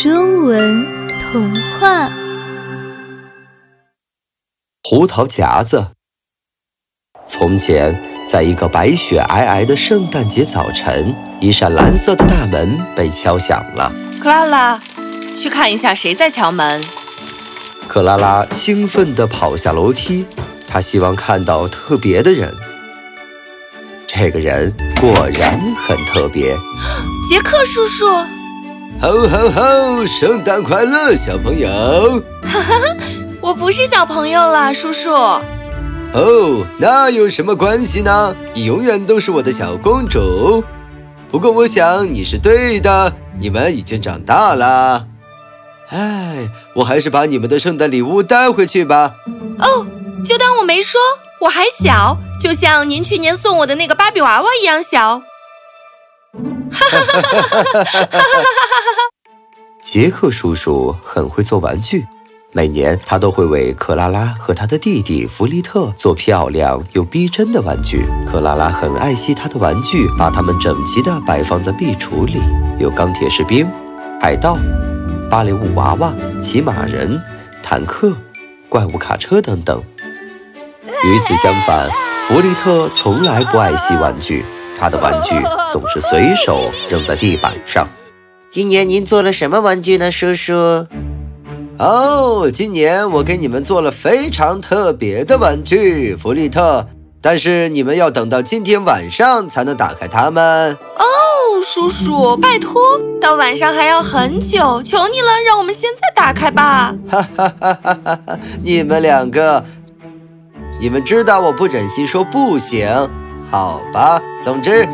中文童话《胡桃夹子》。从前，在一个白雪皑皑的圣诞节早晨，一扇蓝色的大门被敲响了。克拉拉，去看一下谁在敲门。克拉拉兴奋地跑下楼梯，她希望看到特别的人。这个人果然很特别，杰克叔叔。吼吼吼！圣诞快乐，小朋友！哈哈，我不是小朋友了，叔叔。哦，那有什么关系呢？你永远都是我的小公主。不过我想你是对的，你们已经长大了。哎，我还是把你们的圣诞礼物带回去吧。哦，就当我没说，我还小。就像您去年送我的那个芭比娃娃一样小。哈哈哈哈哈哈！杰克叔叔很会做玩具，每年他都会为克拉拉和他的弟弟弗利特做漂亮又逼真的玩具。克拉拉很爱惜他的玩具，把它们整齐地摆放在壁橱里，有钢铁士兵、海盗、芭蕾舞娃娃、骑马人、坦克、怪物卡车等等。与此相反，弗利特从来不爱惜玩具，他的玩具总是随手扔在地板上。今年您做了什么玩具呢，叔叔？哦，今年我给你们做了非常特别的玩具，弗利特。但是你们要等到今天晚上才能打开它们。哦，叔叔，拜托，到晚上还要很久，求你了，让我们现在打开吧。哈哈哈哈哈哈！你们两个。你们知道我不忍心说不行，好吧。总之。